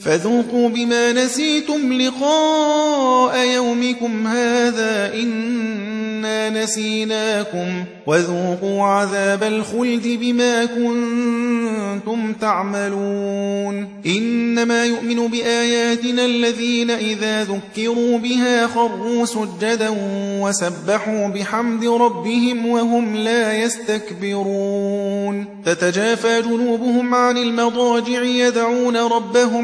فذوقوا بما نسيتم لقاء يومكم هذا إنا نسيناكم وذوقوا عذاب الخلد بما كنتم تعملون إنما يؤمن بآياتنا الذين إذا ذكروا بها خروا سجدا وسبحوا بحمد ربهم وهم لا يستكبرون تتجافى جنوبهم عن المضاجع يدعون ربهم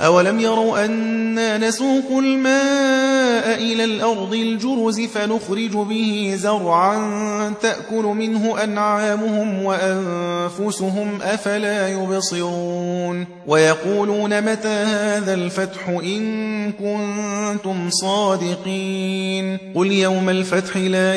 أولم يروا أنا نسوق الماء إلى الأرض الجرز فنخرج به زرعا تأكل منه أنعامهم وأنفسهم أفلا يبصرون ويقولون متى هذا الفتح إن كنتم صادقين قل يوم الفتح لا